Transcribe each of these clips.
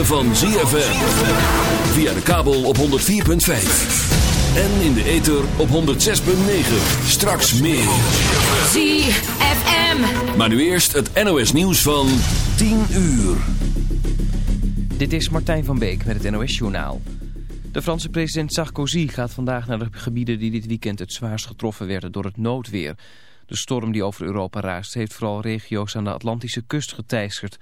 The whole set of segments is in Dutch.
ritme van ZFM. Via de kabel op 104.5. En in de ether op 106.9. Straks meer. ZFM. Maar nu eerst het NOS nieuws van 10 uur. Dit is Martijn van Beek met het NOS Journaal. De Franse president Sarkozy gaat vandaag naar de gebieden die dit weekend het zwaarst getroffen werden door het noodweer. De storm die over Europa raast heeft vooral regio's aan de Atlantische kust geteisterd.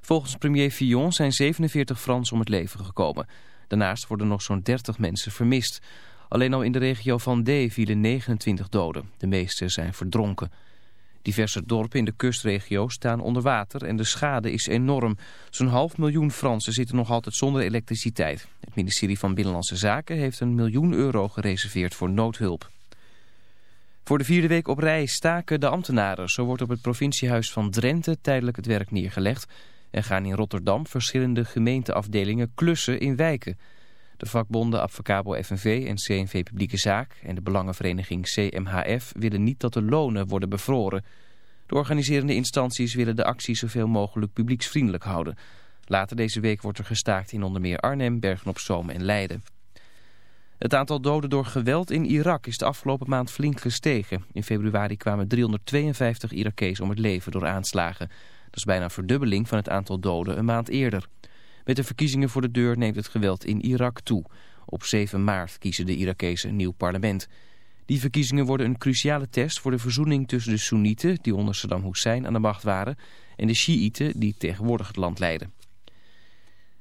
Volgens premier Fillon zijn 47 Fransen om het leven gekomen. Daarnaast worden nog zo'n 30 mensen vermist. Alleen al in de regio van D vielen 29 doden. De meeste zijn verdronken. Diverse dorpen in de kustregio staan onder water en de schade is enorm. Zo'n half miljoen Fransen zitten nog altijd zonder elektriciteit. Het ministerie van Binnenlandse Zaken heeft een miljoen euro gereserveerd voor noodhulp. Voor de vierde week op rij staken de ambtenaren. Zo wordt op het provinciehuis van Drenthe tijdelijk het werk neergelegd. En gaan in Rotterdam verschillende gemeenteafdelingen klussen in wijken. De vakbonden Advocabo FNV en CNV Publieke Zaak en de belangenvereniging CMHF willen niet dat de lonen worden bevroren. De organiserende instanties willen de actie zoveel mogelijk publieksvriendelijk houden. Later deze week wordt er gestaakt in onder meer Arnhem, Bergen-op-Zoom en Leiden. Het aantal doden door geweld in Irak is de afgelopen maand flink gestegen. In februari kwamen 352 Irakees om het leven door aanslagen. Dat is bijna een verdubbeling van het aantal doden een maand eerder. Met de verkiezingen voor de deur neemt het geweld in Irak toe. Op 7 maart kiezen de Irakezen een nieuw parlement. Die verkiezingen worden een cruciale test voor de verzoening tussen de Soenieten... die onder Saddam Hussein aan de macht waren... en de Shiiten die tegenwoordig het land leiden.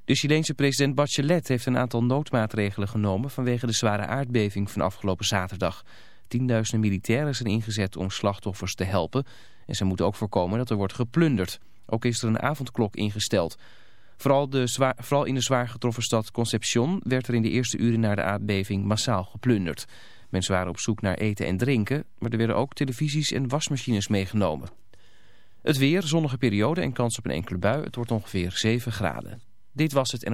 De Chileense president Bachelet heeft een aantal noodmaatregelen genomen... vanwege de zware aardbeving van afgelopen zaterdag. Tienduizenden militairen zijn ingezet om slachtoffers te helpen... en ze moeten ook voorkomen dat er wordt geplunderd. Ook is er een avondklok ingesteld... Vooral, de vooral in de zwaar getroffen stad Concepcion werd er in de eerste uren na de aardbeving massaal geplunderd. Mensen waren op zoek naar eten en drinken, maar er werden ook televisies en wasmachines meegenomen. Het weer, zonnige periode en kans op een enkele bui. Het wordt ongeveer 7 graden. Dit was het. En...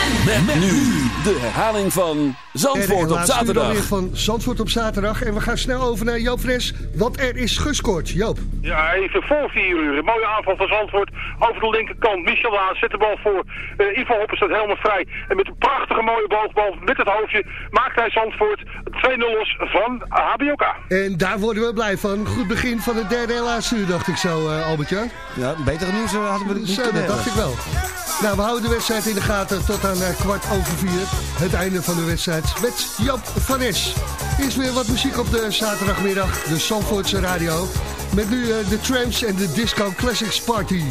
Met, nu de herhaling van Zandvoort op zaterdag. weer van Zandvoort op zaterdag. En we gaan snel over naar Joop Fres, want er is gescoord. Joop. Ja, even voor vier uur. Een mooie aanval van Zandvoort over de linkerkant. Michel Laan zet de bal voor. Uh, Ivo Hoppen staat helemaal vrij. En met een prachtige mooie boogbal met het hoofdje maakt hij Zandvoort 2-0 los van HBOK. En daar worden we blij van. Goed begin van het derde en laatste uur, dacht ik zo, uh, Albertje. Ja, betere nieuws eh, hadden we niet Zo, kunnen dat dacht ik wel. Nou, we houden de wedstrijd in de gaten tot aan uh, kwart over vier. Het einde van de wedstrijd met Joop van Es. Eerst weer wat muziek op de zaterdagmiddag, de Zandvoortse radio. Met nu uh, de Tramps en de Disco Classics Party.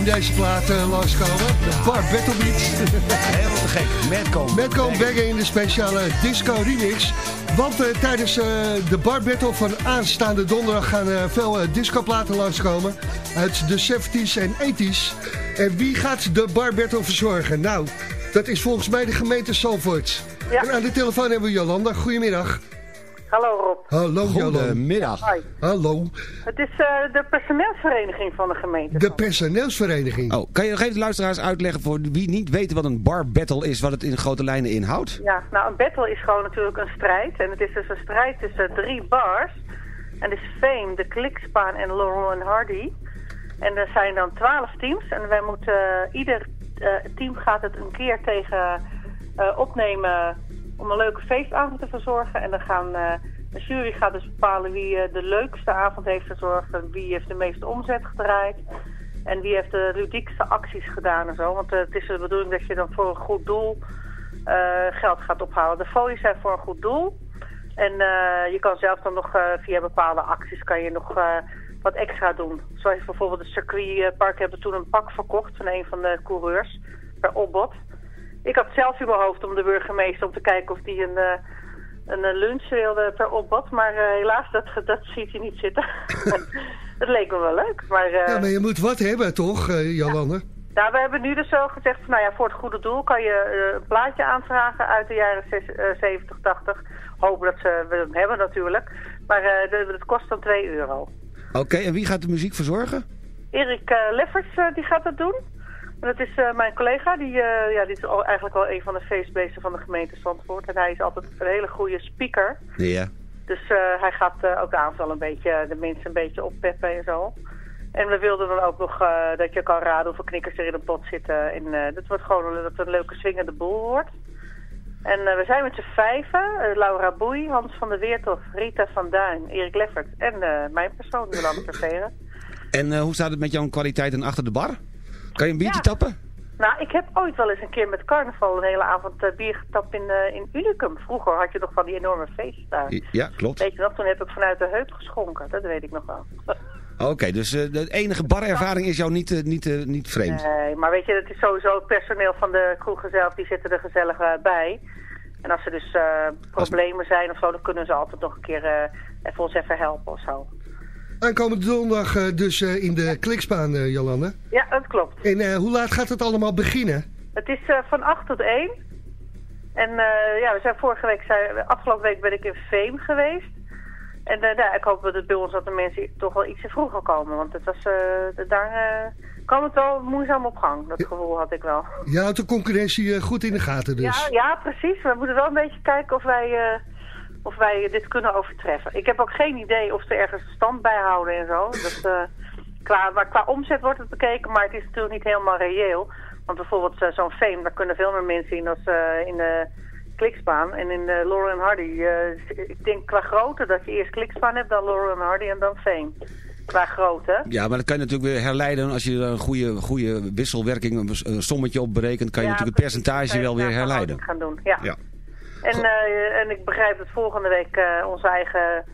in deze plaat uh, langskomen. De Bar Battle Beats. Heel te gek. Medco. Medco Bergen in de speciale disco remix. Want eh, tijdens eh, de Bar Battle van aanstaande donderdag gaan uh, veel discoplaten langskomen. Uit de 70s en 80s. En wie gaat de Bar Battle verzorgen? Nou, dat is volgens mij de gemeente Salvoort. En aan de telefoon hebben we Jolanda. Goedemiddag. Hallo Rob. Hallo Goedemiddag. Hi. Hallo. Het is eh, de personeelsvereniging van de gemeente. De personeelsvereniging. Oh, kan je nog even de luisteraars uitleggen voor wie niet weet wat een bar battle is, wat het in grote lijnen inhoudt? Ja, nou een battle is gewoon natuurlijk een strijd. En het is dus een strijd tussen drie bars. En is Fame, de Klikspaan en Laurel en Hardy. En er zijn dan twaalf teams. En wij moeten, eh, ieder eh, team gaat het een keer tegen opnemen om een leuke feestavond te verzorgen. En dan gaan, eh, de jury gaat dus bepalen wie eh, de leukste avond heeft verzorgd. En wie heeft de meeste omzet gedraaid. En wie heeft de ludiekste acties gedaan en zo. Want eh, het is de bedoeling dat je dan voor een goed doel geld gaat ophalen. De folies zijn voor een goed doel. En je kan zelf dan nog via bepaalde acties kan je nog wat extra doen. Zoals bijvoorbeeld het circuitpark hebben toen een pak verkocht van een van de coureurs per opbod. Ik had zelf in mijn hoofd om de burgemeester om te kijken of die een, eh, een lunch wilde per opbod. Maar eh, helaas, dat, dat ziet hij niet zitten. dat leek me wel leuk. Maar, eh, Ja, maar je moet wat hebben toch, eh Jolande? nou, we hebben nu dus zo gezegd, van, nou ja, voor het goede doel kan je een plaatje aanvragen uit de jaren zes- eh, 70, 80. Hopen dat ze we hem hebben natuurlijk. Maar de- het kost dan 2 euro. Oké, en wie gaat de muziek verzorgen? Erik Lefferts eh, die gaat dat doen. En dat is eh, mijn collega, die, eh, ja, die is al, eigenlijk wel een van de feestbeesten van de gemeente Zandvoort. En hij is altijd een hele goede speaker. Ja. Dus eh, hij gaat ook de wel een beetje de mensen een beetje oppeppen en zo. En we wilden dan ook nog dat je kan raden hoeveel knikkers er in een pot zitten. En dat wordt gewoon een, dat het een leuke swingende boel wordt. En we zijn met z'n vijven. Laura Boei, Hans van der Weertof, Rita van Duin, Erik Leffert en mijn persoon, Jolande Ververen. En hoe staat het met jouw kwaliteiten achter de bar? Kan je een biertje Ja. tappen? Nou, ik heb ooit wel eens een keer met carnaval een hele avond eh, bier getapt in, eh, in Unicum. Vroeger had je nog van die enorme feesten daar. Ja, klopt. Weet je nog, toen heb ik vanuit de heup geschonken. Dat weet ik nog wel. Oké, dus eh, de enige barervaring is jou niet, niet, niet vreemd. Nee, maar weet je, het is sowieso het personeel van de kroegen zelf, die zitten er gezellig bij. En als er dus problemen zijn of zo, dan kunnen ze altijd nog een keer even ons even helpen of zo. Aankomende donderdag eh, dus eh, in de kliksbaan, eh, Jolande. Ja, dat klopt. En hoe laat gaat het allemaal beginnen? Het is van 8 tot 1. En ja, we zijn vorige week, zijn, afgelopen week ben ik in Veem geweest. En eh, nou, ik hoop dat het bij ons dat de mensen toch wel ietsje vroeger komen. Want het was, daar kwam het wel moeizaam op gang. Dat gevoel had ik wel. Houdt de concurrentie goed in de gaten dus. Ja, ja, precies. We moeten wel een beetje kijken of wij, of wij dit kunnen overtreffen. Ik heb ook geen idee of ze ergens stand bij houden en zo. Eh, qua, maar qua omzet wordt het bekeken, maar het is natuurlijk niet helemaal reëel. Want bijvoorbeeld eh, zo'n Fame, daar kunnen veel meer mensen in als eh, in de Kliksbaan. En in de Laurel en Hardy, ik denk qua grootte dat je eerst Kliksbaan hebt, dan Laurel en Hardy en dan Fame. Qua grootte. Ja, maar dat kan je natuurlijk weer herleiden als je er een goede, goede wisselwerking, een, sommetje op berekent, kan je Ja, natuurlijk het percentage wel weer herleiden. gaan doen, ja. Ja. En, eh, en ik begrijp dat volgende week eh, onze eigen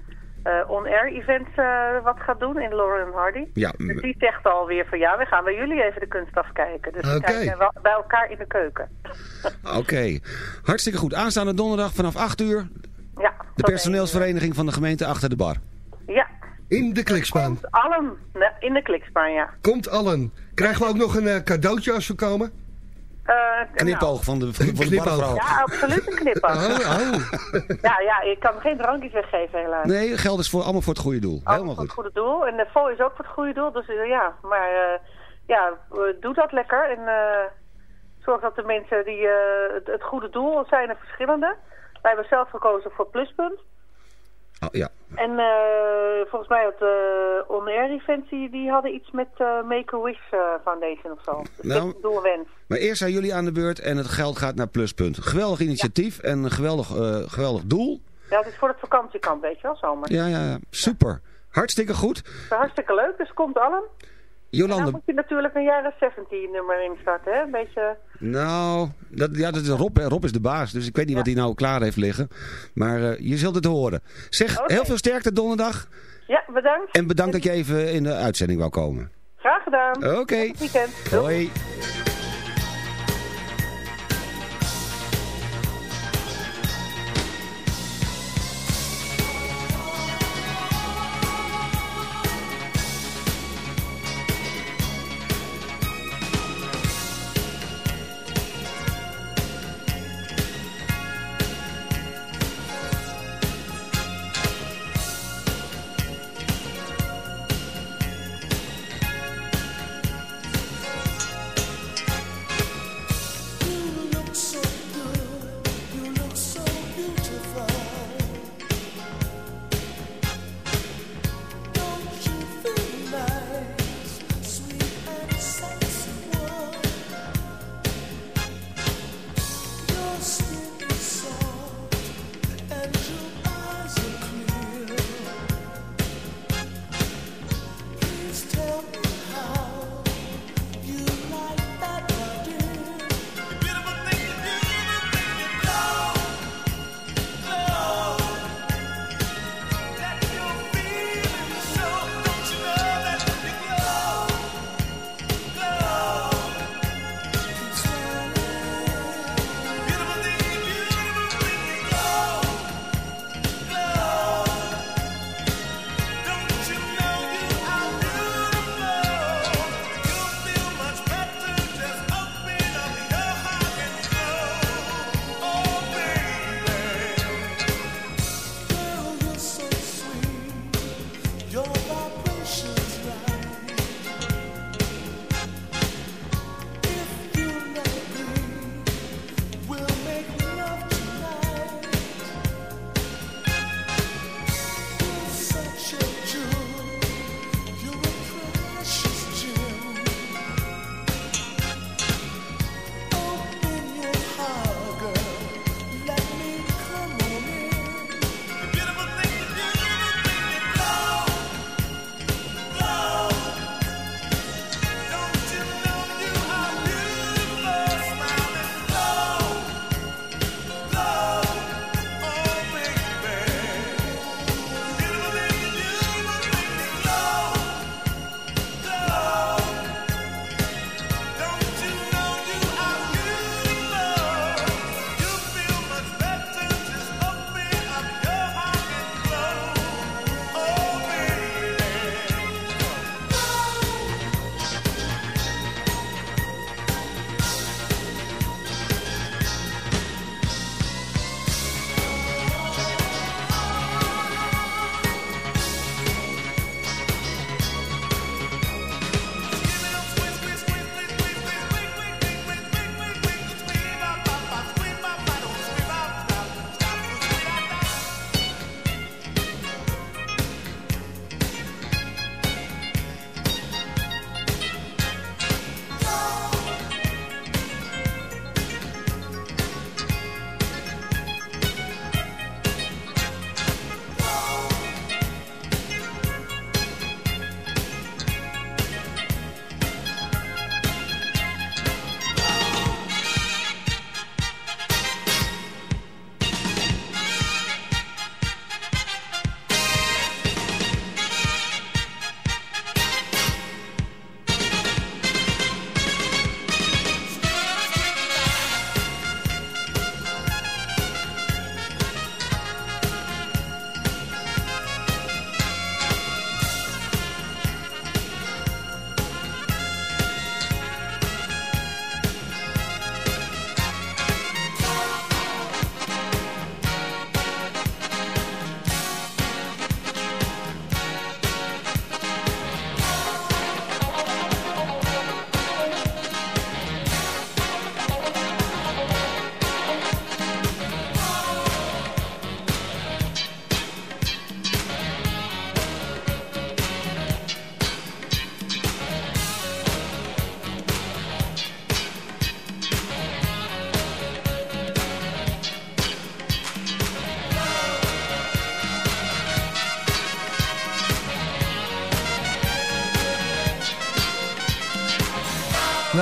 eh, on-air event eh, wat gaat doen in Lauren Hardy. Ja, Dus die zegt alweer van ja, we gaan bij jullie even de kunst afkijken. Dus we Oké. kijken wel bij elkaar in de keuken. Oké, hartstikke goed. Aanstaande donderdag vanaf 8 uur, Ja, de personeelsvereniging van de gemeente achter de bar. ja. In de kliksbaan. allen nee, in de kliksbaan, ja. Komt allen. Krijgen we ook nog een eh, cadeautje als we komen? Eh, Knipoog van de, van de Knipoog. barvrouw. Ja, absoluut een knipoog. Oh, oh. Ja, ja, ik kan geen drankjes weggeven helaas. Nee, geld is voor, allemaal voor het goede doel. Helemaal voor goed. het goede doel. En de vol is ook voor het goede doel. Dus eh, ja, maar eh, ja, doe dat lekker. En zorg dat de mensen die het, het goede doel zijn er verschillende. Wij hebben zelf gekozen voor Pluspunt. Oh, ja. En eh, volgens mij had de On Air Event, die, die hadden iets met eh, Make-A-Wish eh, Foundation of zo. Dus Nou. Maar eerst zijn jullie aan de beurt en het geld gaat naar Pluspunt. Geweldig initiatief en een geweldig, geweldig doel. Ja, het is voor het vakantiekamp, weet je wel, zomer. Ja, ja, ja. Super. Hartstikke goed. Hartstikke leuk, dus komt allen. En dan Jolande, moet je natuurlijk een jaren 17 nummer instarten, hè? Een beetje... nou, dat, ja, dat is Rob, hè. Rob is de baas, dus ik weet niet wat hij nou klaar heeft liggen. Maar eh, je zult het horen. Zeg, heel veel sterkte donderdag. Ja, bedankt. En bedankt dat je even in de uitzending wou komen. Graag gedaan. Oké. Tot het weekend. Hoi.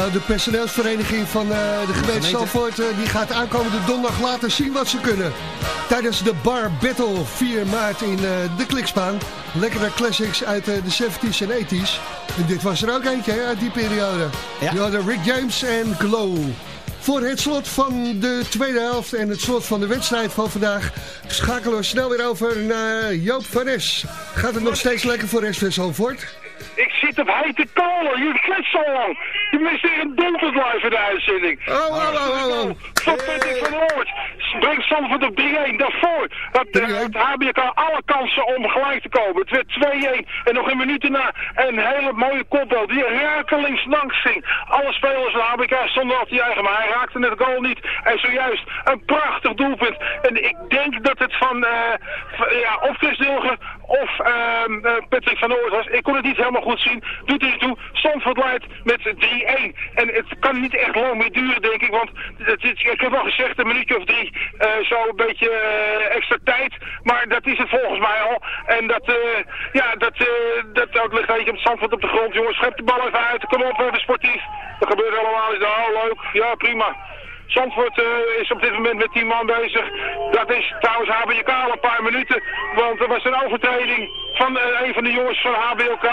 Nou, de personeelsvereniging van eh, de gemeente. Zandvoort... eh, die gaat aankomende donderdag laten zien wat ze kunnen. Tijdens de Bar Battle 4 maart in eh, de Klikspaan. Lekkere classics uit eh, de 70s en 80s. En dit was er ook eentje hè, uit die periode. Ja. Je hadden Rick James en Glow. Voor het slot van de tweede helft en het slot van de wedstrijd van vandaag... schakelen we snel weer over naar Joop van Es. Gaat het nog steeds lekker voor SV Zandvoort? Ik zit op hete kolen. Je kletst zo lang. Je mist weer een doelpunt live in de uitzending. Oh, oh, oh, oh, oh. Van Patrick van Oort. Op 3-1. Daarvoor had uh, 3-1. het HBK alle kansen om gelijk te komen. Het werd 2-1. En nog een minuut daarna een hele mooie kopbal die rakelings langs ging. Alle spelers van HBK stonden al te juichen, maar hij raakte het goal niet. En zojuist een prachtig doelpunt. En ik denk dat het van, eh, van- ja, of Chris Dilger of ehm, eh, Patrick van Oort was. Ik kon het niet helemaal goed zien. Doet er toe. Zandvoort leidt met 3-1. En het kan niet echt lang meer duren, denk ik. Want het, ik heb al gezegd, een minuutje of drie, eh, zo een beetje eh, extra tijd. Maar dat is het volgens mij al. En dat, ja, dat, dat, dat ligt een beetje op Zandvoort op de grond. Jongens, schep de bal even uit. Kom op, even sportief. Dat gebeurt allemaal. Is leuk. Ja, prima. Zandvoort eh, is op dit moment met 10 man bezig. Dat is trouwens HBK al een paar minuten. Want er was een overtreding van eh, een van de jongens van HBK.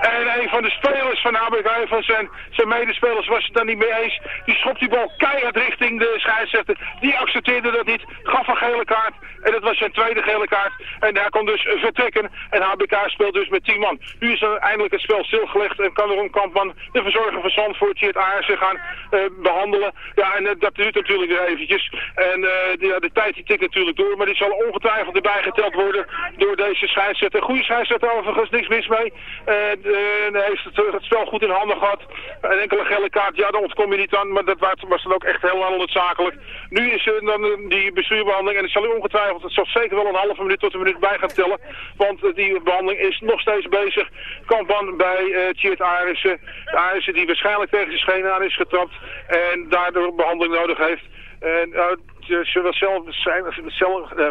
En een van de spelers van HBK, een van zijn, zijn medespelers, was het daar niet mee eens. Die schopt die bal keihard richting de scheidsrechter. Die accepteerde dat niet. Gaf een gele kaart. En dat was zijn tweede gele kaart. En hij kon dus vertrekken. En HBK speelt dus met 10 man. Nu is er eindelijk het spel stilgelegd. En kan Ron Kampman, de verzorger van Zandvoort, het Aarsen gaan eh, behandelen. Ja, en eh, dat duurt natuurlijk weer eventjes. En de, ja, de tijd die tikt natuurlijk door. Maar die zal ongetwijfeld erbij geteld worden door deze scheidsrechter. Scheidsrechter overigens, niks mis mee. Eh, de- hij heeft het, het spel goed in handen gehad. Een enkele gele kaart, ja, daar ontkom je niet aan. Maar dat was, was dan ook echt helemaal noodzakelijk. Nu is er dan eh, die bestuurbehandeling. En het zal u ongetwijfeld, het zal zeker wel een halve minuut tot een minuut bij gaan tellen. Want eh, die behandeling is nog steeds bezig. Kampman bij eh Tjeerd Arissen. Arissen die waarschijnlijk tegen zijn schenen aan is getrapt. En daardoor behandeling nodig heeft. En uh, ze wel zelf, zijn, zelf eh,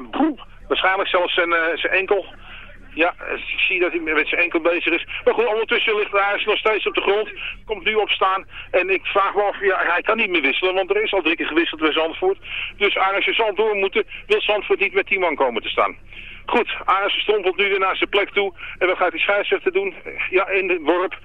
waarschijnlijk zelfs zijn, eh, zijn enkel. Ja, ik zie dat hij met zijn enkel bezig is. Maar goed, ondertussen ligt hij nog steeds op de grond. Komt nu opstaan. En ik vraag me af, ja, hij kan niet meer wisselen, want er is al drie keer gewisseld bij Zandvoort. Dus Arissen zal door moeten, wil Zandvoort niet met 10 man komen te staan. Goed, Arissen strompelt nu weer naar zijn plek toe. En wat gaat die scheidsrechter doen? Ja, in de worp.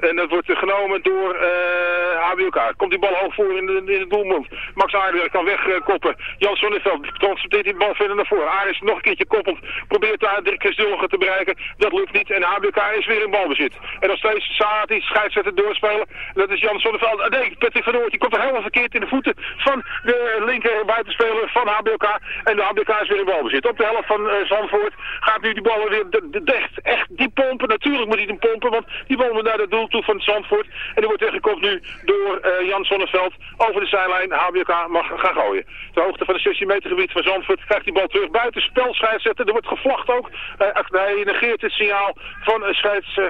En dat wordt genomen door eh HBK. Komt die bal hoog voor in de, in de doelmond. Max Aardenberg kan wegkoppen. Jan Sonneveld transporteert die bal verder naar voren. Aris nog een keertje koppelt. Probeert daar Dirk Christulgen te bereiken. Dat lukt niet. En HBK is weer in balbezit. En nog steeds Saat die scheidsrechter doorspelen. Dat is Jan Sonneveld. Ah, Nee, Patrick van Oort. Die komt er helemaal verkeerd in de voeten van de linker buitenspeler van HBK. En de HBK is weer in balbezit. Op de helft van eh, Zandvoort gaat nu die bal weer de- de- echt, echt die pompen. Natuurlijk moet hij hem pompen, want die bal moet naar het doel toe van Zandvoort. En die wordt tegengekomen nu door eh, Jan Sonneveld over de zijlijn. HBK mag gaan gooien. Ter hoogte van het 16 meter gebied van Zandvoort krijgt die bal terug buiten spel scheidsrechter. Er wordt gevlacht ook. Eh, hij negeert het signaal van,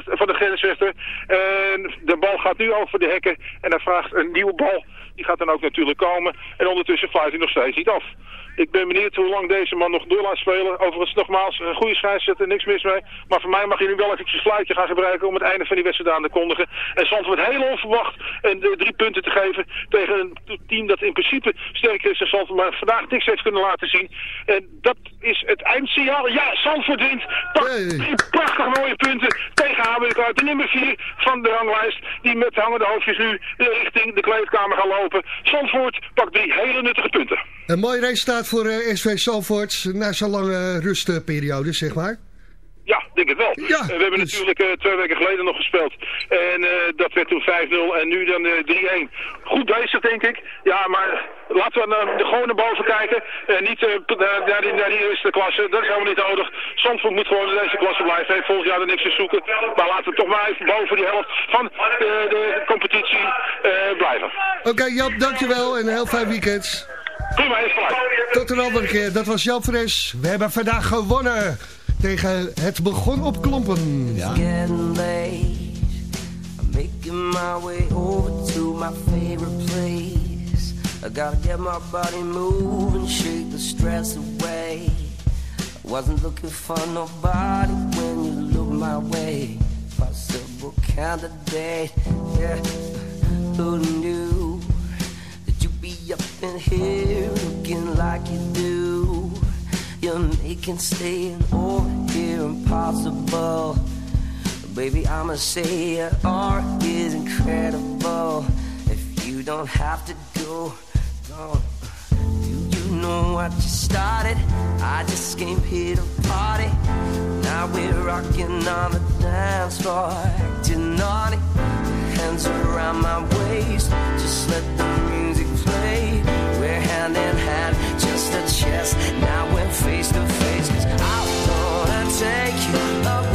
van de grensrechter. En de bal gaat nu over de hekken en hij vraagt een nieuwe bal. Die gaat dan ook natuurlijk komen. En ondertussen fluit hij nog steeds niet af. Ik ben benieuwd hoe lang deze man nog door laat spelen. Overigens nogmaals, een goede scheidsrechter, niks mis mee. Maar voor mij mag je nu wel eventjes fluitje gaan gebruiken om het einde van die wedstrijd aan te kondigen. En Zandvoort heel onverwacht een, de drie punten te geven tegen een team dat in principe sterker is dan Zandvoort, maar vandaag niks heeft kunnen laten zien. En dat is het eindsignaal. Ja, Zandvoort wint. Pak drie prachtig mooie punten tegen HBK. De nummer 4 van de ranglijst. Die met hangende hoofdjes nu richting de kleedkamer gaan lopen. Zandvoort pakt drie hele nuttige punten. Een mooi resultaat voor eh, SV Zandvoort na zo'n lange rustperiode, zeg maar. Ja, denk het wel. Ja, Eh, we hebben dus- natuurlijk eh, twee weken geleden nog gespeeld. En dat werd toen 5-0 en nu dan eh 3-1. Goed bezig, denk ik. Ja, maar laten we naar de, gewoon naar boven kijken. En niet naar, die, naar die eerste klasse. Dat is helemaal niet nodig. Zandvoort moet gewoon in deze klasse blijven. Heeft volgend jaar er niks te zoeken. Maar laten we toch maar even boven die helft van de competitie blijven. Oké, Jap, dankjewel en een heel fijn weekend. Prima, is gelijk. Tot een andere keer. Dat was Jan Fres. We hebben vandaag gewonnen tegen Het Begon op Klompen. Ja. making my way over to my favorite place. I gotta get my body moving, shake the stress away. I wasn't looking for nobody when you looked my way. Possible candidate, yeah. who knew here looking like you do? You're making staying over here impossible. Baby, I'ma say your art is incredible. If you don't have to go, go. You, you know what you started. I just came here to party. Now we're rocking on the dance floor, acting naughty. Hands around my waist, just let the music hand in hand, just a chest. Now we're face to face. Cause I wanna take you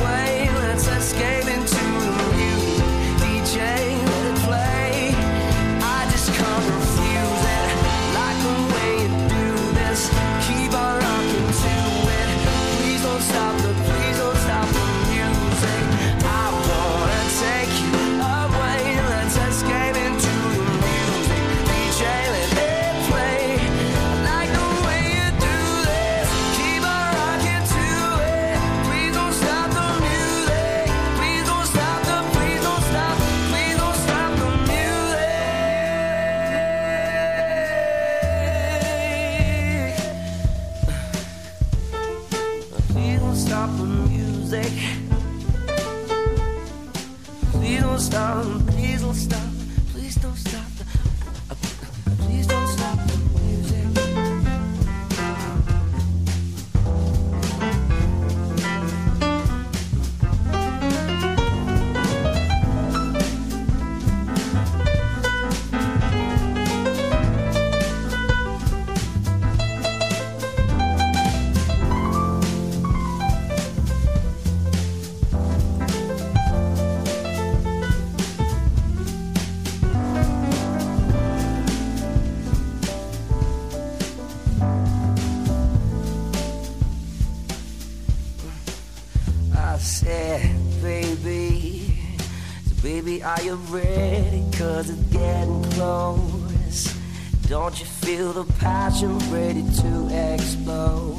ready to explode?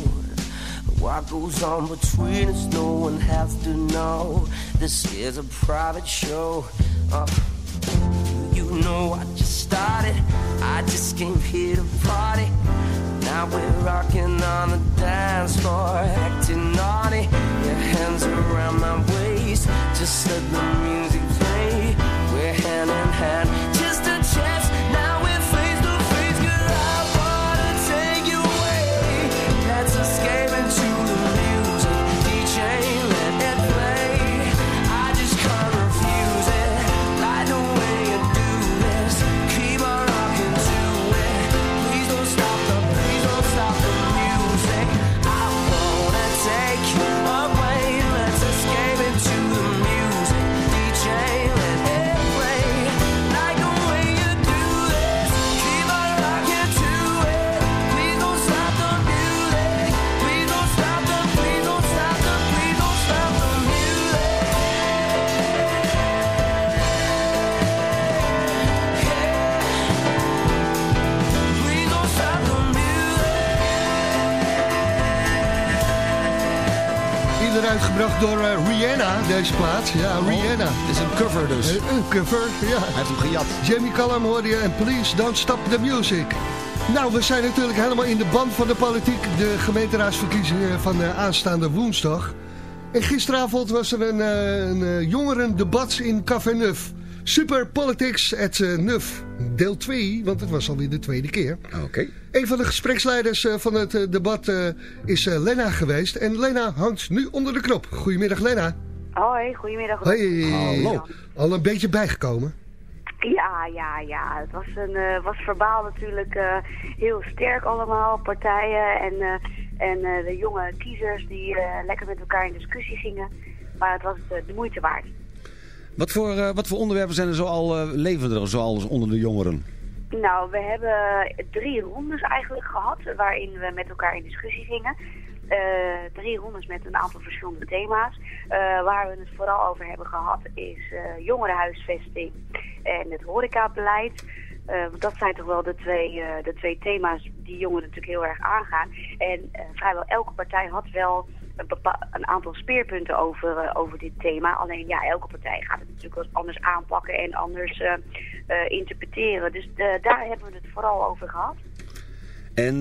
What goes on between us, no one has to know. This is a private show. Uh, you know I just started. I just came here to party. Now we're rocking on the dance floor, acting naughty. Your hands around my waist, just let the music Door eh, Rihanna, deze plaat. Ja, Rihanna. Het is een cover dus. Eh, Een cover, ja. Hij heeft hem gejat. Jamie Cullum hoorde je en Please Don't Stop the Music. Nou, we zijn natuurlijk helemaal in de band van de politiek. De gemeenteraadsverkiezingen van de aanstaande woensdag. En gisteravond was er een, eh, een eh, jongerendebat in Café Nuf. Super Politics at eh, Nuf. Deel 2, want het was alweer de tweede keer. Oké. Een van de gespreksleiders eh, van het eh, debat eh, is eh, Lena geweest. En Lena hangt nu onder de knop. Goedemiddag Lena. Hoi, goedemiddag. Hoi. Hallo. Al een beetje bijgekomen. Ja, ja, ja. Het was, een, eh, was verbaal natuurlijk eh, heel sterk allemaal, partijen en, eh, en eh, de jonge kiezers die eh, lekker met elkaar in discussie gingen. Maar het was de moeite waard. Wat voor, eh, wat voor onderwerpen zijn er zoal uh, leven er zoal onder de jongeren? Nou, we hebben drie rondes eigenlijk gehad waarin we met elkaar in discussie gingen. Eh, drie rondes met een aantal verschillende thema's. Eh, waar we het vooral over hebben gehad is eh, jongerenhuisvesting en het horecabeleid. Eh, want dat zijn toch wel de twee, eh, de twee thema's die jongeren natuurlijk heel erg aangaan. En eh, vrijwel elke partij had wel een, een aantal speerpunten over, eh, over dit thema. Alleen ja, elke partij gaat het natuurlijk wel anders aanpakken en anders eh, eh, interpreteren. Dus daar hebben we het vooral over gehad. En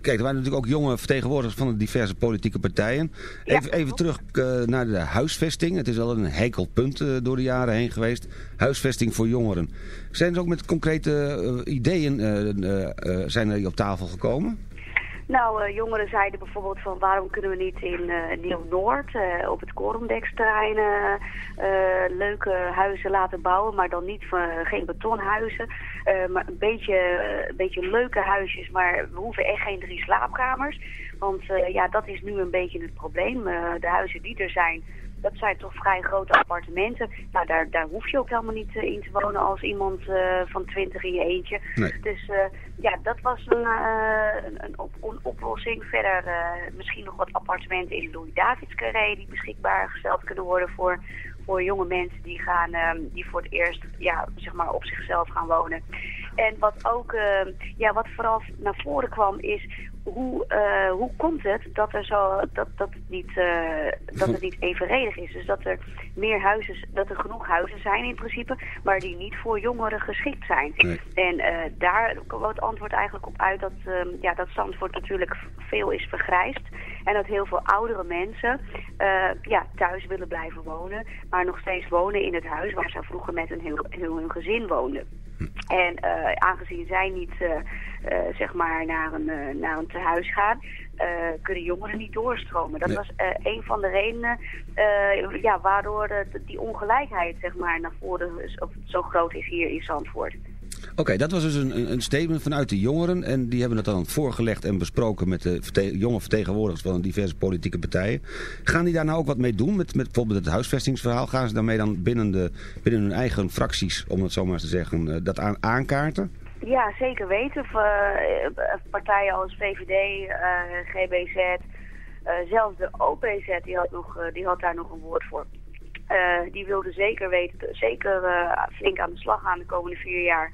kijk, er waren natuurlijk ook jonge vertegenwoordigers van de diverse politieke partijen. Even, even terug naar de huisvesting. Het is al een heikel punt door de jaren heen geweest. Huisvesting voor jongeren. Zijn ze ook met concrete ideeën zijn er op tafel gekomen? Nou, eh, jongeren zeiden bijvoorbeeld van waarom kunnen we niet in eh, Nieuw-Noord eh, op het Korendeksterrein eh, leuke huizen laten bouwen, maar dan niet van, geen betonhuizen, maar een beetje, een beetje leuke huisjes, maar we hoeven echt geen drie slaapkamers. Want ja, dat is nu een beetje het probleem. De huizen die er zijn, dat zijn toch vrij grote appartementen. Nou, daar, daar hoef je ook helemaal niet eh, in te wonen als iemand eh, van twintig in je eentje. Nee. Dus eh, ja, dat was een, een, op- een oplossing. Verder misschien nog wat appartementen in Louis Davids Carré die beschikbaar gesteld kunnen worden voor, voor jonge mensen die, gaan, ehm, die voor het eerst ja, zeg maar op zichzelf gaan wonen. En wat ook, ehm, ja, wat vooral naar voren kwam is hoe, eh, hoe komt het dat er zo dat, dat, het niet, eh, dat het niet evenredig is? Dus dat er meer huizen, dat er genoeg huizen zijn in principe, maar die niet voor jongeren geschikt zijn. En eh, daar kwam het antwoord eigenlijk op uit dat, ehm, ja, dat Zandvoort natuurlijk veel is vergrijsd. En dat heel veel oudere mensen ja, thuis willen blijven wonen, maar nog steeds wonen in het huis waar ze vroeger met een heel, heel hun gezin woonden. En eh, aangezien zij niet eh, eh, zeg maar naar een, naar een tehuis gaan, kunnen jongeren niet doorstromen. Dat Nee. was een van de redenen ja, waardoor de- die ongelijkheid zeg maar, naar voren zo groot is hier in Zandvoort. Oké, dat was dus een, een- statement vanuit de jongeren. En die hebben het dan voorgelegd en besproken met de jonge vertegenwoordigers van diverse politieke partijen. Gaan die daar nou ook wat mee doen? Met, met bijvoorbeeld het huisvestingsverhaal. Gaan ze daarmee dan binnen, de, binnen hun eigen fracties, om het zo maar te zeggen, eh, dat aan, aankaarten? Ja, zeker weten. Eh, partijen als VVD, eh, GBZ, zelfs de OPZ, die had, nog, die had daar nog een woord voor. Eh, die wilde zeker weten, zeker eh, flink aan de slag gaan de komende vier jaar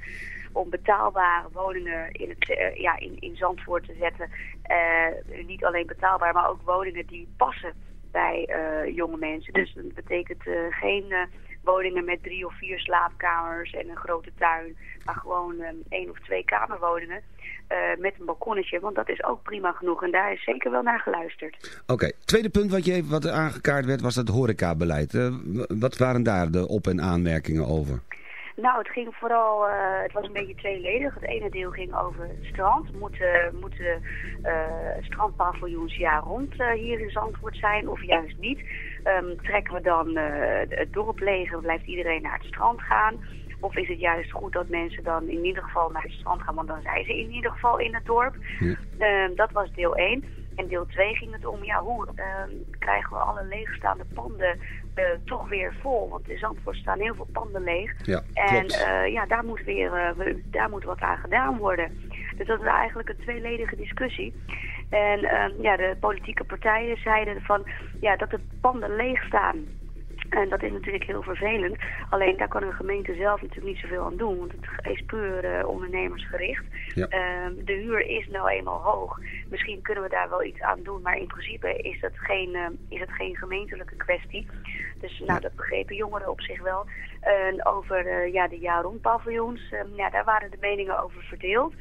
om betaalbare woningen in, het, eh, ja, in, in Zandvoort te zetten. Niet alleen betaalbaar, maar ook woningen die passen bij jonge mensen. Dus dat betekent geen woningen met drie of vier slaapkamers en een grote tuin, maar gewoon eh, één of twee kamerwoningen eh, met een balkonnetje, want dat is ook prima genoeg en daar is zeker wel naar geluisterd. Oké, tweede punt wat, je wat aangekaart werd was het horecabeleid. Eh, wat waren daar de op- en aanmerkingen over? Nou, het ging vooral, eh, het was een beetje tweeledig. Het ene deel ging over het strand. Moeten, moeten eh, strandpaviljoens jaar rond eh, hier in Zandvoort zijn of juist niet? Ehm, trekken we dan eh, het dorp leeg en blijft iedereen naar het strand gaan? Of is het juist goed dat mensen dan in ieder geval naar het strand gaan, want dan zijn ze in ieder geval in het dorp? Ehm, dat was deel 1. En deel 2 ging het om, ja, hoe ehm, krijgen we alle leegstaande panden eh, toch weer vol? Want in Zandvoort staan heel veel panden leeg. Ja, En eh, ja, daar moet, weer, eh, daar moet wat aan gedaan worden. Dus dat is eigenlijk een tweeledige discussie. En ehm, ja, de politieke partijen zeiden van ja, dat de panden leeg staan. En dat is natuurlijk heel vervelend. Alleen daar kan een gemeente zelf natuurlijk niet zoveel aan doen. Want het is puur eh, ondernemersgericht. Ja. Ehm, de huur is nou eenmaal hoog. Misschien kunnen we daar wel iets aan doen. Maar in principe is het geen, ehm, is het geen gemeentelijke kwestie. Dus nou, dat begrepen jongeren op zich wel. En over eh, ja, de jaar rond paviljoens. ehm, ja, daar waren de meningen over verdeeld.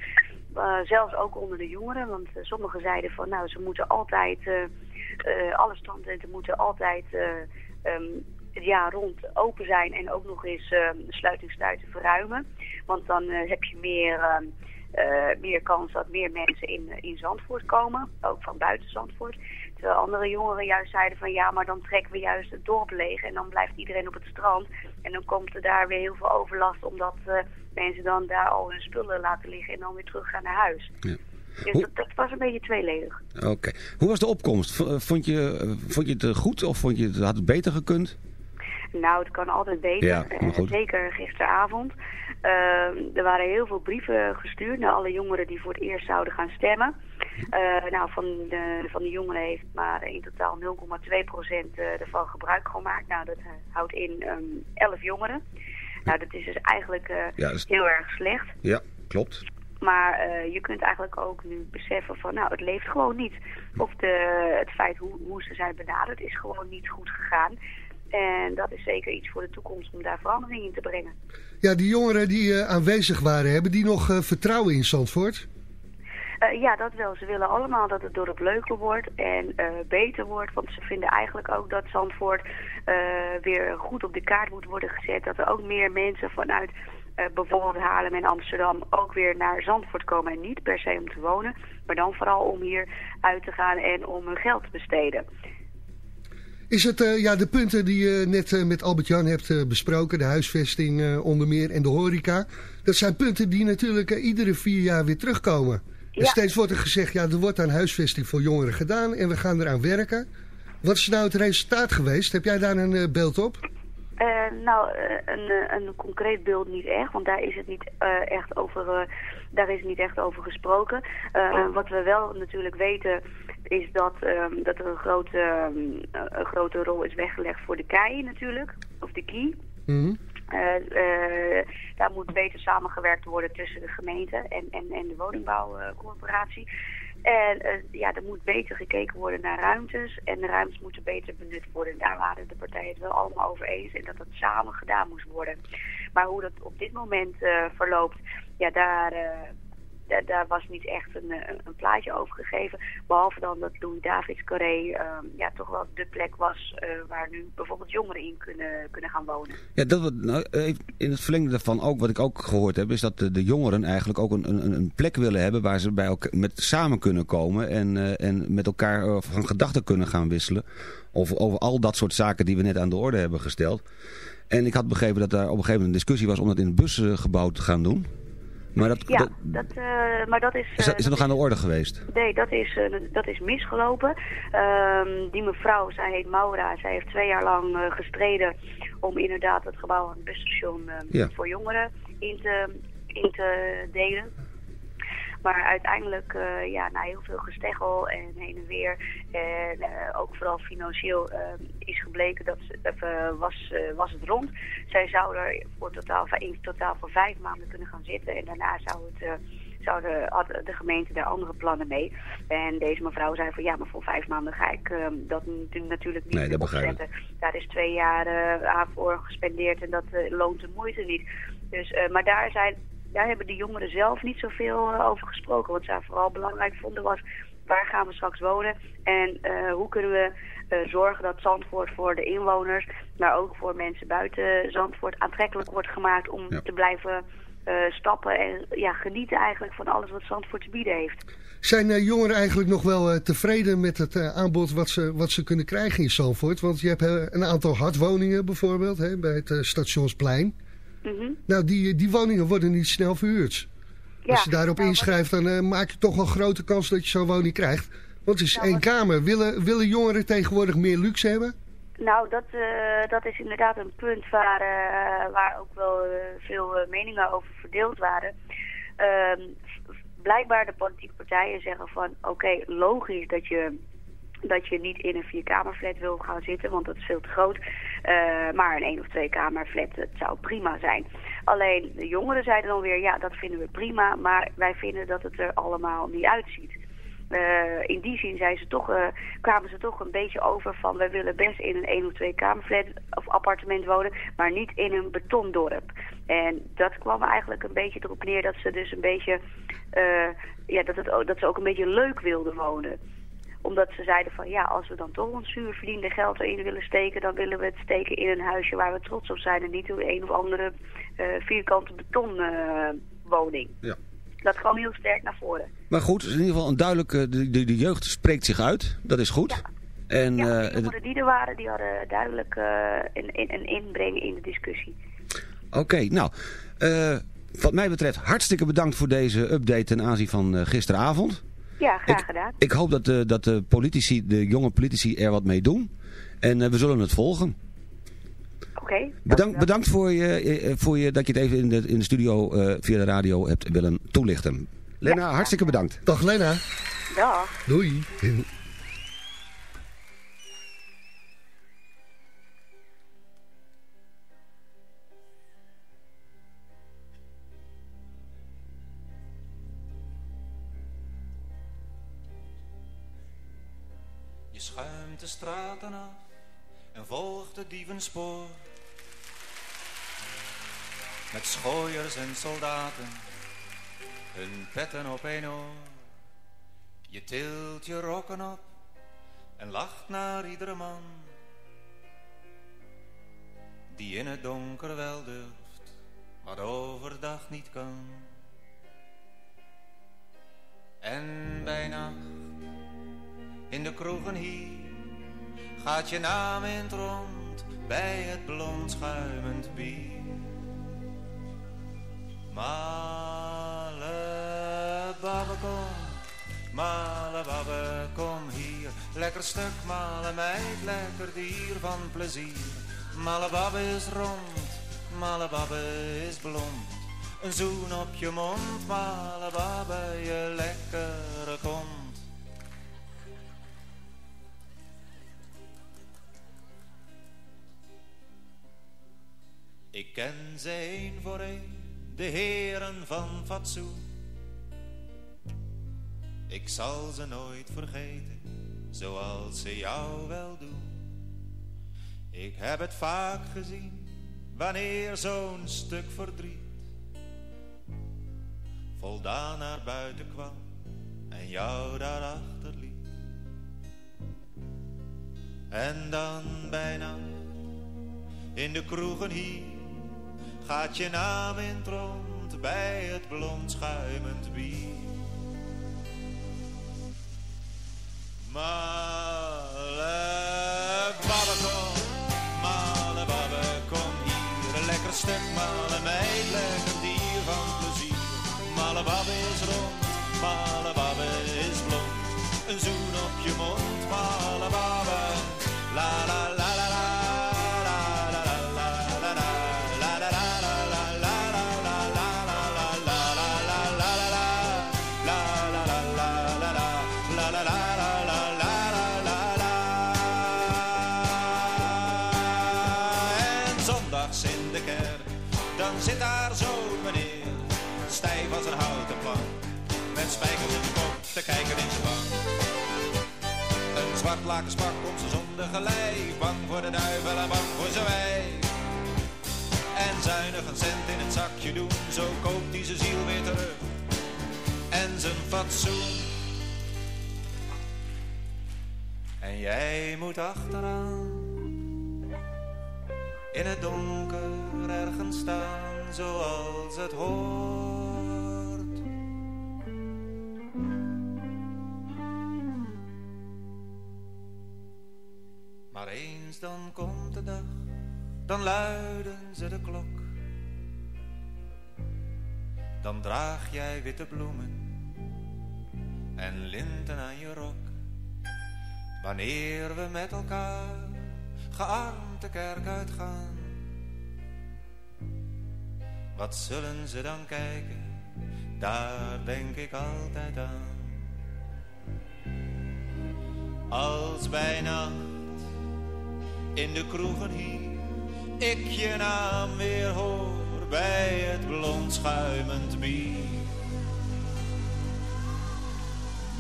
Eh, zelfs ook onder de jongeren. Want eh, sommigen zeiden van nou, ze moeten altijd... eh, eh, alle standpunten moeten altijd... eh, ehm, het jaar rond open zijn en ook nog eens ehm, de sluitingstijd te verruimen. Want dan eh, heb je meer, ehm, eh, meer kans dat meer mensen in, in Zandvoort komen, ook van buiten Zandvoort. Terwijl andere jongeren juist zeiden van ja, maar dan trekken we juist het dorp leeg en dan blijft iedereen op het strand. En dan komt er daar weer heel veel overlast omdat eh, mensen dan daar al hun spullen laten liggen en dan weer terug gaan naar huis. Dus Hoe- dat, dat was een beetje tweeledig. Oké. Hoe was de opkomst? Vond je, vond je het goed of vond je het, had het beter gekund? Nou, het kan altijd beter. Ja, zeker gisteravond. Ehm, er waren heel veel brieven gestuurd naar alle jongeren die voor het eerst zouden gaan stemmen. Eh, nou, van de, van de jongeren heeft maar in totaal 0,2 procent eh, ervan gebruik gemaakt. Nou, dat eh, houdt in ehm 11 jongeren. Nou, dat is dus eigenlijk Ja, is- heel erg slecht. Ja, klopt. Maar je kunt eigenlijk ook nu beseffen van, nou, het leeft gewoon niet. Of de, het feit hoe, hoe ze zijn benaderd is gewoon niet goed gegaan. En dat is zeker iets voor de toekomst om daar verandering in te brengen. Ja, die jongeren die eh, aanwezig waren, hebben die nog eh, vertrouwen in Zandvoort? Eh, ja, dat wel. Ze willen allemaal dat het dorp leuker wordt en beter wordt. Want ze vinden eigenlijk ook dat Zandvoort weer goed op de kaart moet worden gezet. Dat er ook meer mensen vanuit bijvoorbeeld Haarlem en Amsterdam ook weer naar Zandvoort komen. En niet per se om te wonen, maar dan vooral om hier uit te gaan en om hun geld te besteden. Is het eh, ja, de punten die je net eh, met Albert-Jan hebt eh, besproken, de huisvesting onder meer en de horeca, dat zijn punten die natuurlijk iedere vier jaar weer terugkomen. En Ja. steeds wordt er gezegd, ja, er wordt aan huisvesting voor jongeren gedaan en we gaan eraan werken. Wat is nou het resultaat geweest? Heb jij daar een beeld op? Nou, een, een concreet beeld niet echt, want daar is het niet echt over, daar is niet echt over gesproken. Wat we wel natuurlijk weten is dat, ehm, dat er een grote, ehm, een grote rol is weggelegd voor de KEI natuurlijk, of de KI. Mhm. Eh, eh, daar moet beter samengewerkt worden tussen de gemeente en, en, en de woningbouwcorporatie. En eh, ja, er moet beter gekeken worden naar ruimtes. En de ruimtes moeten beter benut worden. En daar waren de partijen het wel allemaal over eens. En dat dat samen gedaan moest worden. Maar hoe dat op dit moment verloopt, ja, daar, daar, was niet echt een, eh, een, een plaatje over gegeven. Behalve dan dat Louis Davids Carré eh, ja, toch wel de plek was eh, waar nu bijvoorbeeld jongeren in kunnen, kunnen gaan wonen. Ja, dat nou, even in het verlengde daarvan ook, wat ik ook gehoord heb, is dat de, jongeren eigenlijk ook een, een, een plek willen hebben waar ze bij elkaar met samen kunnen komen en, eh, en met elkaar eh, van gedachten kunnen gaan wisselen. Over, over al dat soort zaken die we net aan de orde hebben gesteld. En ik had begrepen dat daar op een gegeven moment een discussie was om dat in het busgebouw te gaan doen. Maar dat, Ja, dat- dat, eh, maar dat is... is, dat, eh, is dat nog aan de orde geweest? Nee, dat is, eh, dat is misgelopen. Ehm, die mevrouw, zij heet Maura, zij heeft twee jaar lang gestreden om inderdaad het gebouw aan het busstation eh, Ja. voor jongeren in te, in te delen. Maar uiteindelijk, eh, ja, na heel veel gesteggel en heen en weer, en eh, ook vooral financieel, eh, is gebleken dat was, was het rond. Zij zou er voor totaal, in totaal voor vijf maanden kunnen gaan zitten en daarna zou het... zou de, had de gemeente daar andere plannen mee. En deze mevrouw zei van ja, maar voor vijf maanden ga ik eh, dat natuurlijk niet Nee, dat opzetten. Daar is twee jaar aan voor gespendeerd en dat loont de moeite niet. Dus, maar daar, zijn, daar hebben de jongeren zelf niet zoveel eh, over gesproken. Wat zij vooral belangrijk vonden was waar gaan we straks wonen en eh, hoe kunnen we eh, zorgen dat Zandvoort voor de inwoners, maar ook voor mensen buiten Zandvoort aantrekkelijk wordt gemaakt om te blijven stappen en ja, genieten eigenlijk van alles wat Zandvoort te bieden heeft. Zijn jongeren eigenlijk nog wel tevreden met het aanbod wat ze, wat ze kunnen krijgen in Zandvoort? Want je hebt een aantal hardwoningen bijvoorbeeld hè, bij het eh, Mhm. Nou, die, die woningen worden niet snel verhuurd. Als je daarop nou, inschrijft, dan eh, maak je toch wel grote kans dat je zo'n woning krijgt. Want het is Nou, één kamer. Willen, willen jongeren tegenwoordig meer luxe hebben? Nou, dat, eh, dat is inderdaad een punt waar, eh, waar ook wel veel meningen over verdeeld waren. Ehm, blijkbaar de politieke partijen zeggen van oké, logisch dat je, dat je niet in een vierkamerflat wil gaan zitten, want dat is veel te groot. Eh, maar een één of twee kamerflat, dat zou prima zijn. Alleen de jongeren zeiden dan weer, ja, dat vinden we prima, maar wij vinden dat het er allemaal niet uitziet. Eh, in die zin zijn ze toch, eh, kwamen ze toch een beetje over van... wij willen best in een één of twee kamerflat of appartement wonen... maar niet in een betondorp. En dat kwam eigenlijk een beetje erop neer dat ze dus een beetje... ja, dat, het, dat ze ook een beetje leuk wilden wonen omdat ze zeiden van ja, als we dan toch ons zuur verdiende geld erin willen steken... dan willen we het steken in een huisje waar we trots op zijn... en niet in een of andere eh, vierkante betonwoning. Ja. Dat kwam heel sterk naar voren. Maar goed, in ieder geval een duidelijke, de, de, de jeugd spreekt zich uit. Dat is goed. En, Ja, eh, de jongeren die er waren, die hadden duidelijk eh, een, een, een inbreng in de discussie. Oké, nou, eh, wat mij betreft hartstikke bedankt voor deze update ten aanzien van eh, gisteravond. Ja, graag gedaan. Ik hoop dat, de, dat de politici, de jonge politici er wat mee doen. En eh, we zullen het volgen. Oké. Bedankt, bedankt voor, je, eh, voor je dat je het even in de, in de studio eh, via de radio hebt willen toelichten. Lena, hartstikke bedankt. Dag Lena. Dag. Doei. Schuimt de straten af en volgt het dievenspoor. Met schooiers en soldaten, hun petten op een oor. Je tilt je rokken op en lacht naar iedere man die in het donker wel durft, maar overdag niet kan. En bij nacht in de kroegen hier gaat je naam in het rond bij het blond schuimend bier. Male babbe kom, male babbe kom hier, lekker stuk male meid, lekker dier van plezier. Male babbe is rond, male babbe is blond. Een zoen op je mond, male babbe, je lekkere kont. Ken ze één voor één, de heren van fatsoen. Ik zal ze nooit vergeten, zoals ze jou wel doen. Ik heb het vaak gezien, wanneer zo'n stuk verdriet voldaan naar buiten kwam en jou daarachter liet. En dan bijna in de kroegen hier gaat je naam in het bij het blond schuimend bier. Zwart lakenspak om zijn zondige lijf, bang voor de duivel en bang voor zijn wijf. En zuinig een cent in het zakje doen, zo koopt hij zijn ziel weer terug. En zijn fatsoen. En jij moet achteraan, dan komt de dag, dan luiden ze de klok. Dan draag jij witte bloemen en linten aan je rok. Wanneer we met elkaar gearmd de kerk uitgaan. Wat zullen ze dan kijken? Daar denk ik altijd aan. Als bij nacht in de kroegen hier ik je naam weer hoor bij het blond schuimend bier.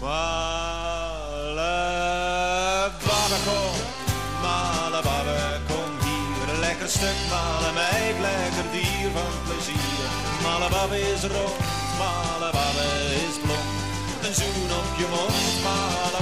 Male babbe kom, male babbe kom hier. Lekker stuk male meid, lekker dier van plezier. Male babbe is rond, male babbe is blond. Een zoen op je mond, male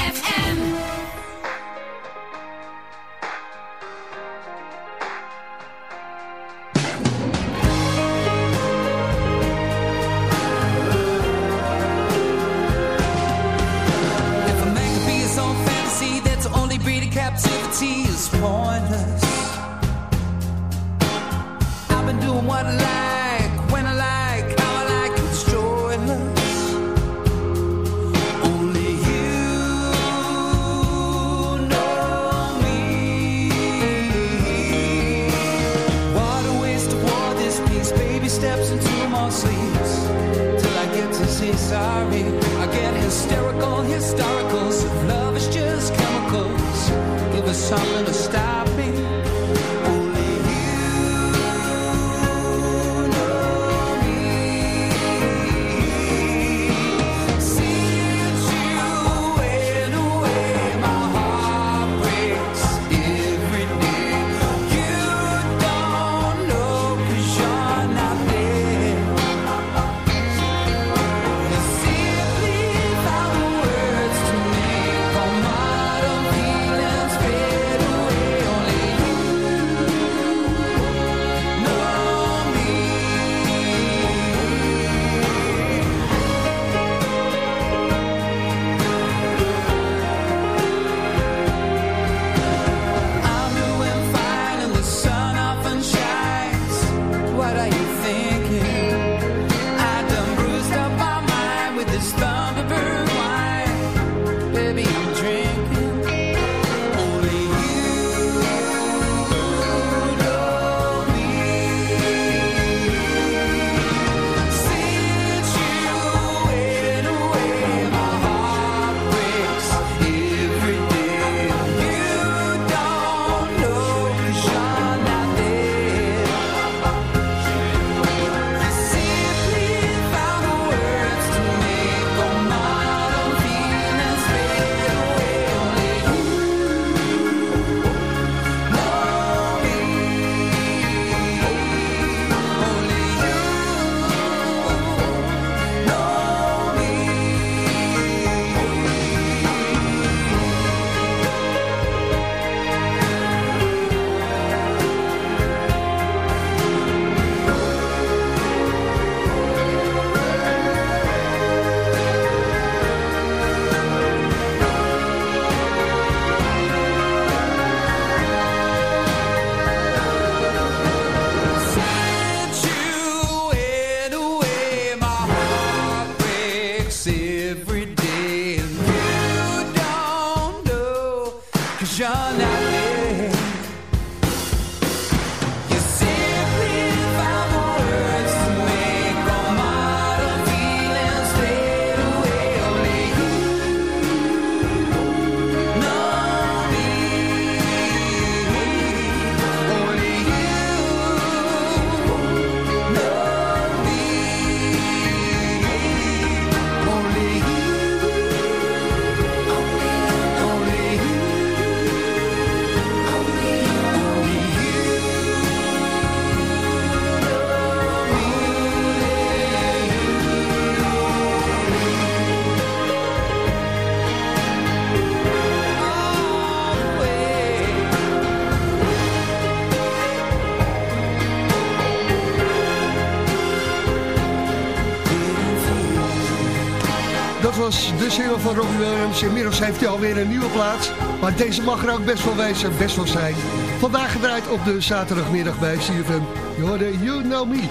Single van Robbie Williams. Inmiddels heeft hij alweer een nieuwe plaats. Maar deze mag er ook best wel wezen, best wel zijn. Vandaag gedraaid op de zaterdagmiddag bij CFM. Je hoorde You Know Me.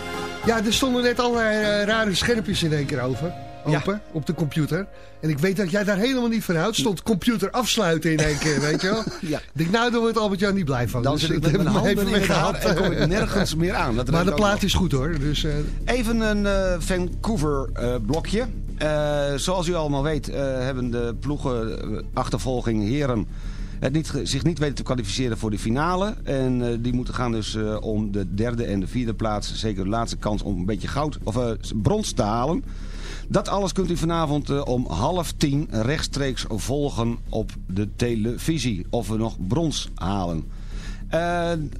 Ja, er stonden net allerlei eh, rare schermpjes in één keer over. Open, op de computer. En ik weet dat jij daar helemaal niet van houdt. Stond computer afsluiten in één keer, weet je wel. Ja. Ik denk, nou, daar wordt Albert-Jan niet blij van. Dan Dus zit ik met mijn handen even in weggehaald. en kom ik nergens meer aan. Dat Maar de plaat is goed hoor. Dus, eh, Even een eh, Vancouver blokje. Eh, zoals u allemaal weet eh, hebben de ploegen eh, achtervolging heren het niet, zich niet weten te kwalificeren voor de finale. En die moeten gaan dus om de derde en de vierde plaats. Zeker de laatste kans om een beetje goud of brons te halen. Dat alles kunt u vanavond om half tien rechtstreeks volgen op de televisie. Of we nog brons halen.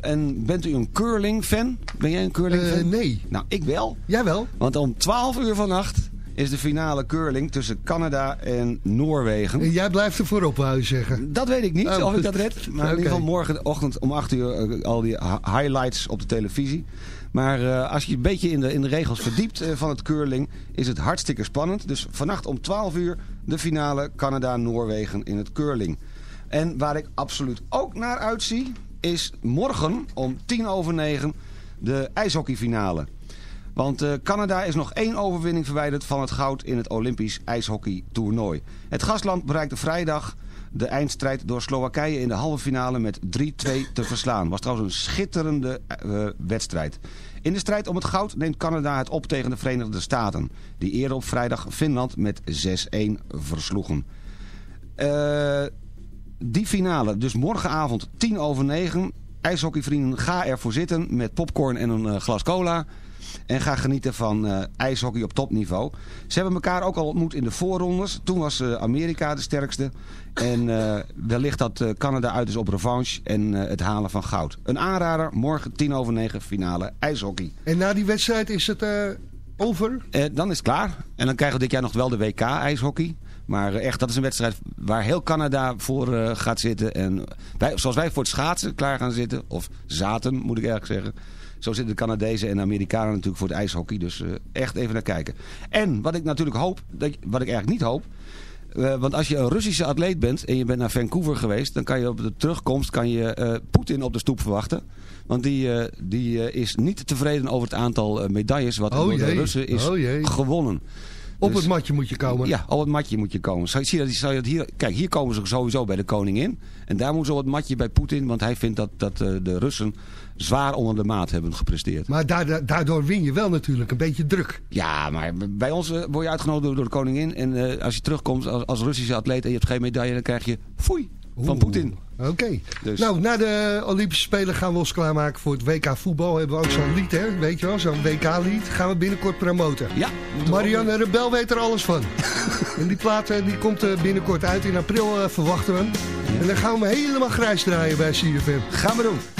En bent u een curling-fan? Ben jij een curling-fan? Eh, nee. Nou, ik wel. Jij wel? Want om 12 uur vannacht is de finale curling tussen Canada en Noorwegen. En jij blijft er voorop, wou je zeggen. Dat weet ik niet, Oh. of ik dat red. Maar in ieder geval morgenochtend om 8 uur eh, al die hi- highlights op de televisie. Maar eh, als je een beetje in de, in de regels verdiept eh, van het curling... is het hartstikke spannend. Dus vannacht om 12 uur de finale Canada-Noorwegen in het curling. En waar ik absoluut ook naar uitzie... is morgen om 10 over 9 de ijshockeyfinale. Want eh, Canada is nog één overwinning verwijderd van het goud in het Olympisch ijshockeytoernooi. Het gastland bereikte vrijdag de eindstrijd door Slowakije in de halve finale met 3-2 te verslaan. Was trouwens een schitterende eh, wedstrijd. In de strijd om het goud neemt Canada het op tegen de Verenigde Staten. Die eerder op vrijdag Finland met 6-1 versloegen. Eh, die finale, dus morgenavond 10 over 9. IJshockeyvrienden, ga ervoor zitten met popcorn en een glas cola. En ga genieten van eh, ijshockey op topniveau. Ze hebben elkaar ook al ontmoet in de voorrondes. Toen was eh, Amerika de sterkste. En eh, wellicht dat Canada uit is op revanche en het halen van goud. Een aanrader, morgen 10 over 9 finale ijshockey. En na die wedstrijd is het over? Dan is het klaar. En dan krijgen we dit jaar nog wel de WK ijshockey. Maar echt, dat is een wedstrijd waar heel Canada voor gaat zitten. En wij, zoals wij voor het schaatsen klaar gaan zitten. Of zaten, moet ik eigenlijk zeggen. Zo zitten de Canadezen en de Amerikanen natuurlijk voor het ijshockey. Dus eh, echt even naar kijken. En wat ik natuurlijk hoop, dat, wat ik eigenlijk niet hoop... eh, want als je een Russische atleet bent en je bent naar Vancouver geweest... dan kan je op de terugkomst kan je, eh, Poetin op de stoep verwachten. Want die, die is niet tevreden over het aantal medailles... wat Oh door de Russen is oh gewonnen. Op Dus- het matje moet je komen. Ja, op het matje moet je komen. Zou, zie je, zou je dat hier, kijk, hier komen ze sowieso bij de koningin. En daar moeten ze op het matje bij Poetin. Want hij vindt dat, dat de Russen zwaar onder de maat hebben gepresteerd. Maar daardoor, win je wel natuurlijk een beetje druk. Ja, maar bij ons eh, word je uitgenodigd door, de koningin. En eh, als je terugkomt als, als Russische atleet en je hebt geen medaille... dan krijg je foei van. Poetin. Oké. Dus- Nou, na de Olympische Spelen gaan we ons klaarmaken voor het WK voetbal. Hebben we ook zo'n lied, hè? Weet je wel, zo'n WK-lied. Gaan we binnenkort promoten. Ja. Marianne Rebel weet er alles van. en die plaat eh, die komt binnenkort uit. In april verwachten we hem. En dan gaan we hem helemaal grijs draaien bij CFM. Gaan we doen.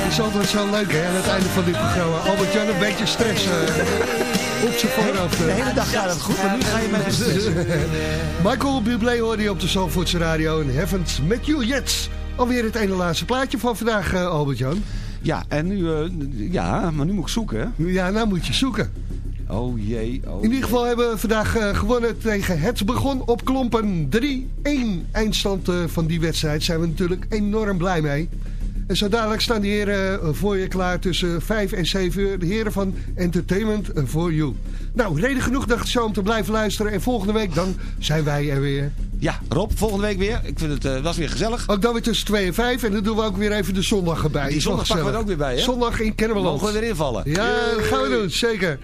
Het is altijd zo leuk hè, aan het einde van dit programma. Albert-Jan een beetje stress eh, op zijn voorhoofd. eh. De hele dag gaat het goed, maar nu ga je met de stress. Michael Bublé hoorde je op de Zalvoortse Radio en Heavens met You Yet. Alweer het ene laatste plaatje van vandaag, eh, Albert-Jan. Ja, en nu, eh, ja, maar nu moet ik zoeken. hè? Ja, nou moet je zoeken. Oh jee, oh In ieder geval hebben we vandaag eh, gewonnen tegen Het Begon op Klompen. 3-1 eindstand eh, van die wedstrijd. Zijn we natuurlijk enorm blij mee. En zo dadelijk staan de heren eh, voor je klaar tussen 5 en 7 uur. De heren van Entertainment for You. Nou, reden genoeg dacht zo om te blijven luisteren. En volgende week dan zijn wij er weer. Ja, Rob, volgende week weer. Ik vind het eh, was weer gezellig. Ook dan weer tussen 2 en 5. En dan doen we ook weer even de zondag erbij. Die zondag pakken we er ook weer bij, hè? Zondag in Kennemerland. Mogen we erin vallen? Ja, dat gaan we doen, zeker.